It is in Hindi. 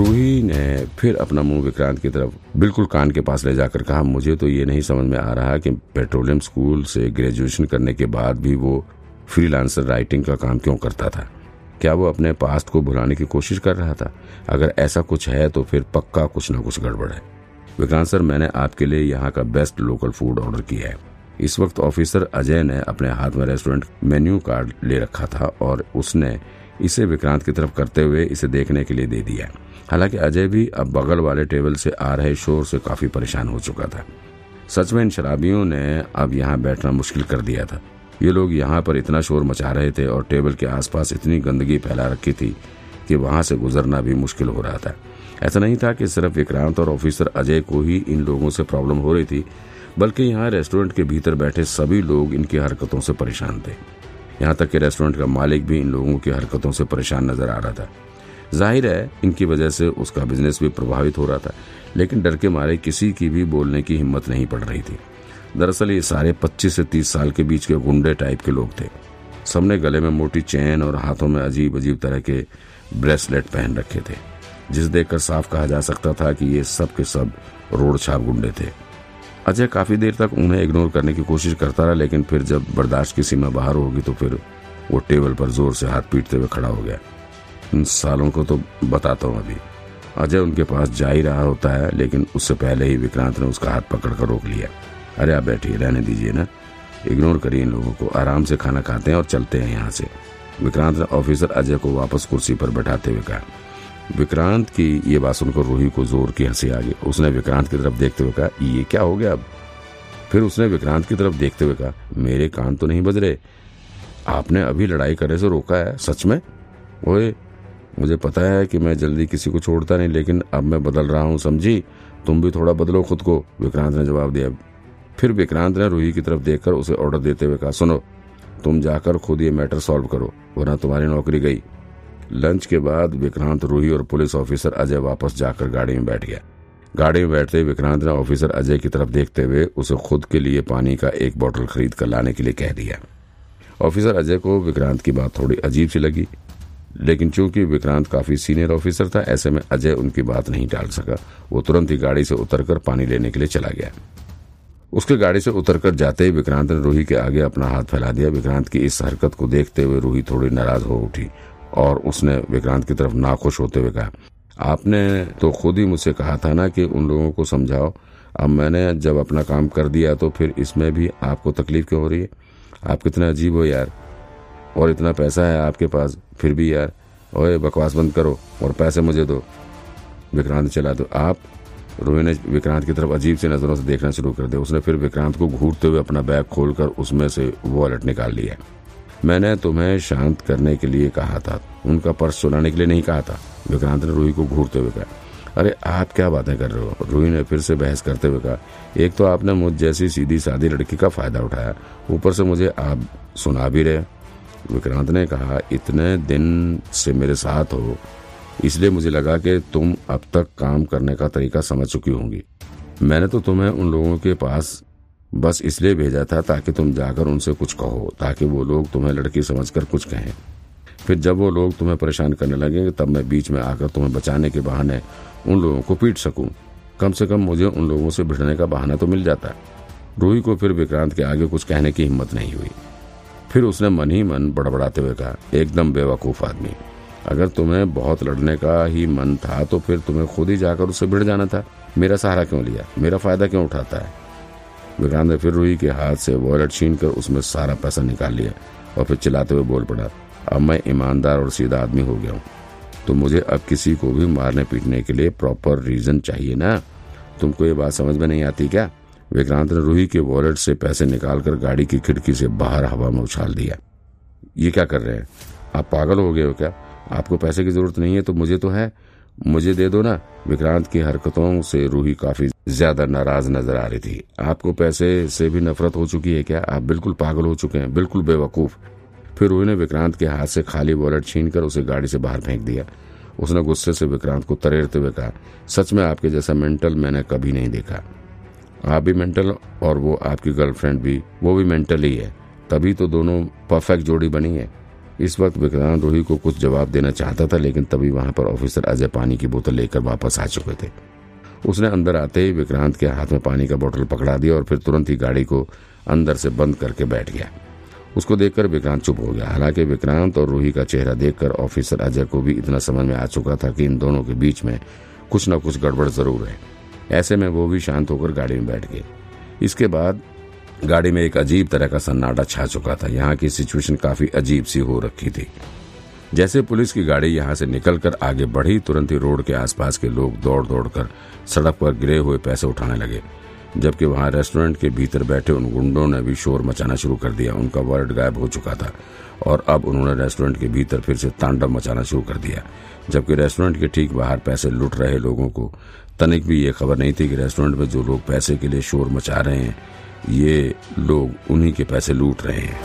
रूही ने फिर अपना मुँह विक्रांत की तरफ़ बिल्कुल कान के पास ले जाकर कहा, मुझे तो ये नहीं समझ में आ रहा कि पेट्रोलियम स्कूल से ग्रेजुएशन करने के बाद भी वो फ्रीलांसर राइटिंग का काम क्यों करता था? क्या वो अपने पास्ट को भुलाने की कोशिश कर रहा था? अगर ऐसा कुछ है तो फिर पक्का कुछ न कुछ गड़बड़ है। विक्रांत सर, मैंने आपके लिए यहाँ का बेस्ट लोकल फ़ूड ऑर्डर किया है। इस वक्त ऑफिसर अजय ने अपने हाथ में रेस्टोरेंट मेन्यू कार्ड ले रखा था और उसने इसे विक्रांत की तरफ़ करते हुए इसे देखने के लिए दे दिया। हालाँकि अजय भी अब बगल वाले टेबल से आ रहे शोर से काफ़ी परेशान हो चुका था। सच में इन शराबियों ने अब यहाँ बैठना मुश्किल कर दिया था। ये लोग यहाँ पर इतना शोर मचा रहे थे और टेबल के आसपास इतनी गंदगी फैला रखी थी कि वहाँ से गुजरना भी मुश्किल हो रहा था। ऐसा नहीं था कि सिर्फ़ विक्रांत और ऑफिसर अजय को ही इन लोगों से प्रॉब्लम हो रही थी, बल्कि यहाँ रेस्टोरेंट के भीतर बैठे सभी लोग इनकी हरकतों से परेशान थे। यहाँ तक कि रेस्टोरेंट का मालिक भी इन लोगों की हरकतों से परेशान नज़र आ रहा था। ज़ाहिर है, इनकी वजह से उसका बिज़नेस भी प्रभावित हो रहा था। लेकिन डर के मारे किसी की भी बोलने की हिम्मत नहीं पड़ रही थी। दरअसल ये सारे 25 से 30 साल के बीच के गुंडे टाइप के लोग थे। सबने गले में मोटी चैन और हाथों में अजीब अजीब तरह के ब्रेसलेट पहन रखे थे, जिस देखकर साफ़ कहा जा सकता था कि ये सब के सब रोड छाप गुंडे थे। अजय काफ़ी देर तक उन्हें इग्नोर करने की कोशिश करता रहा, लेकिन फिर जब बर्दाश्त की सीमा बाहर होगी तो फिर वो टेबल पर ज़ोर से हाथ पीटते हुए खड़ा हो गया। इन सालों को तो बताता हूँ अभी। अजय उनके पास जा ही रहा होता है, लेकिन उससे पहले ही विक्रांत ने उसका हाथ पकड़ कर रोक लिया। अरे आप बैठिए, रहने दीजिए ना। इग्नोर करिए इन लोगों को, आराम से खाना खाते हैं और चलते हैं यहाँ से। विक्रांत ने ऑफिसर अजय को वापस कुर्सी पर बैठाते हुए कहा। विक्रांत की ये बात सुनकर रूही को ज़ोर की हँसी आ गई। उसने विक्रांत की तरफ़ देखते हुए कहा, ये क्या हो गया अब? फिर उसने विक्रांत की तरफ़ देखते हुए कहा, मेरे कान तो नहीं बज रहे। आपने अभी लड़ाई करने से रोका है, सच में? ओए मुझे पता है कि मैं जल्दी किसी को छोड़ता नहीं, लेकिन अब मैं बदल रहा हूँ, समझी? तुम भी थोड़ा बदलो खुद को, विक्रांत ने जवाब दिया। फिर विक्रांत ने रूही की तरफ़ देखकर उसे ऑर्डर देते हुए कहा, सुनो, तुम जाकर खुद ये मैटर सॉल्व करो, वरना तुम्हारी नौकरी गई। लंच के बाद विक्रांत, रूही और पुलिस ऑफिसर अजय वापस जाकर गाड़ी में बैठ गया। गाड़ी में बैठते विक्रांत ने ऑफिसर अजय की तरफ़ देखते हुए उसे खुद के लिए पानी का एक बोतल खरीद कर लाने के लिए कह दिया। ऑफिसर अजय को विक्रांत की बात थोड़ी अजीब सी लगी। लेकिन चूँकि विक्रांत काफ़ी सीनियर ऑफिसर था, ऐसे में अजय उनकी बात नहीं टाल सका। वो तुरंत ही गाड़ी से उतरकर पानी लेने के लिए चला गया। उसके गाड़ी से उतरकर जाते ही विक्रांत ने रूही के आगे अपना हाथ फैला दिया। विक्रांत की इस हरकत को देखते हुए रूही थोड़ी नाराज़ हो उठी और उसने विक्रांत की तरफ़ नाखुश होते हुए कहा, आपने तो खुद ही मुझसे कहा था ना कि उन लोगों को समझाओ। अब मैंने जब अपना काम कर दिया तो फिर इसमें भी आपको तकलीफ़ क्यों हो रही है? आप कितना अजीब हो यार। और इतना पैसा है आपके पास, फिर भी यार। ओए, बकवास बंद करो और पैसे मुझे दो। विक्रांत चला दो आप रोहित ने विक्रांत की तरफ़ अजीब सी नज़रों से देखना शुरू कर दिया उसने फिर विक्रांत को घूरते हुए अपना बैग खोलकर उसमें से वॉलेट निकाल लिया। मैंने तुम्हें शांत करने के लिए कहा था। उनका पर्स सुनाने के लिए नहीं कहा था। विक्रांत ने रूही को घूरते हुए कहा, अरे, आप क्या बातें कर रहे हो? रूही ने फिर से बहस करते हुए कहा, एक तो आपने मुझ जैसी सीधी सादी लड़की का फ़ायदा उठाया। ऊपर से मुझे आप सुना भी रहे विक्रांत ने कहा, इतने दिन से मेरे साथ हो, इसलिए मुझे लगा कि तुम अब तक काम करने का तरीका समझ चुकी होंगी। मैंने तो तुम्हें उन लोगों के पास बस इसलिए भेजा था ताकि तुम जाकर उनसे कुछ कहो, ताकि वो लोग तुम्हें लड़की समझकर कुछ कहें। फिर जब वो लोग तुम्हें परेशान करने लगेंगे, तब मैं बीच में आकर तुम्हें बचाने के बहाने उन लोगों को पीट सकूँ। कम से कम मुझे उन लोगों से भिड़ने का बहाना तो मिल जाता। रूही को फिर विक्रांत के आगे कुछ कहने की हिम्मत नहीं हुई। फिर उसने मन ही मन बड़बड़ाते हुए कहा, एकदम बेवकूफ़ आदमी। अगर तुम्हें बहुत लड़ने का ही मन था तो फिर तुम्हें खुद ही जाकर उससे भिड़ जाना था। मेरा सहारा क्यों लिया? मेरा फ़ायदा क्यों उठाता है? विक्रांत ने फिर रूही के हाथ से वॉलेट छीन कर उसमें सारा पैसा निकाल लिया और फिर चिल्लाते हुए बोल पड़ा, अब मैं ईमानदार और सीधा आदमी हो गया हूँ। तो मुझे अब किसी को भी मारने पीटने के लिए प्रॉपर रीजन चाहिए ना? तुमको ये बात समझ में नहीं आती क्या? विक्रांत ने रूही के वॉलेट से पैसे निकालकर गाड़ी की खिड़की से बाहर हवा में उछाल दिया। ये क्या कर रहे हैं? आप पागल हो गए हो क्या? आपको पैसे की ज़रूरत नहीं है तो मुझे तो है। मुझे दे दो ना। विक्रांत की हरकतों से रूही काफ़ी ज़्यादा नाराज़ नज़र आ रही थी। आपको पैसे से भी नफरत हो चुकी है क्या? आप बिल्कुल पागल हो चुके हैं, बिल्कुल बेवकूफ़। फिर रूही ने विक्रांत के हाथ से खाली वॉलेट छीनकर उसे गाड़ी से बाहर फेंक दिया। उसने गुस्से से विक्रांत को तरेरते हुए कहा, सच में आपके जैसा मेंटल मैंने कभी नहीं देखा। आप भी मेंटल और वो आपकी गर्लफ्रेंड भी, वो भी मेंटल ही है। तभी तो दोनों परफेक्ट जोड़ी बनी है। इस वक्त विक्रांत रोही को कुछ जवाब देना चाहता था, लेकिन तभी वहाँ पर ऑफिसर अजय पानी की बोतल लेकर वापस आ चुके थे। उसने अंदर आते ही विक्रांत के हाथ में पानी का बोतल पकड़ा दिया और फिर तुरंत ही गाड़ी को अंदर से बंद करके बैठ गया। उसको देखकर विक्रांत चुप हो गया। हालाँकि विक्रांत और रूही का चेहरा देखकर ऑफिसर अजय को भी इतना समझ में आ चुका था कि इन दोनों के बीच में कुछ न कुछ गड़बड़ ज़रूर है। ऐसे में वो भी शांत होकर गाड़ी में बैठ गए। इसके बाद गाड़ी में एक अजीब तरह का सन्नाटा छा चुका था। यहाँ की सिचुएशन काफ़ी अजीब सी हो रखी थी। जैसे पुलिस की गाड़ी यहाँ से निकलकर आगे बढ़ी, तुरंत ही रोड के आसपास के लोग दौड़ दौड़ कर सड़क पर गिरे हुए पैसे उठाने लगे। जबकि वहाँ रेस्टोरेंट के भीतर बैठे उन गुंडों ने भी शोर मचाना शुरू कर दिया। उनका वर्ड गायब हो चुका था और अब उन्होंने रेस्टोरेंट के भीतर फिर से तांडव मचाना शुरू कर दिया। जबकि रेस्टोरेंट के ठीक बाहर पैसे लूट रहे लोगों को तनिक भी ये खबर नहीं थी कि रेस्टोरेंट में जो लोग पैसे के लिए शोर मचा रहे हैं, ये लोग उन्हीं के पैसे लूट रहे हैं।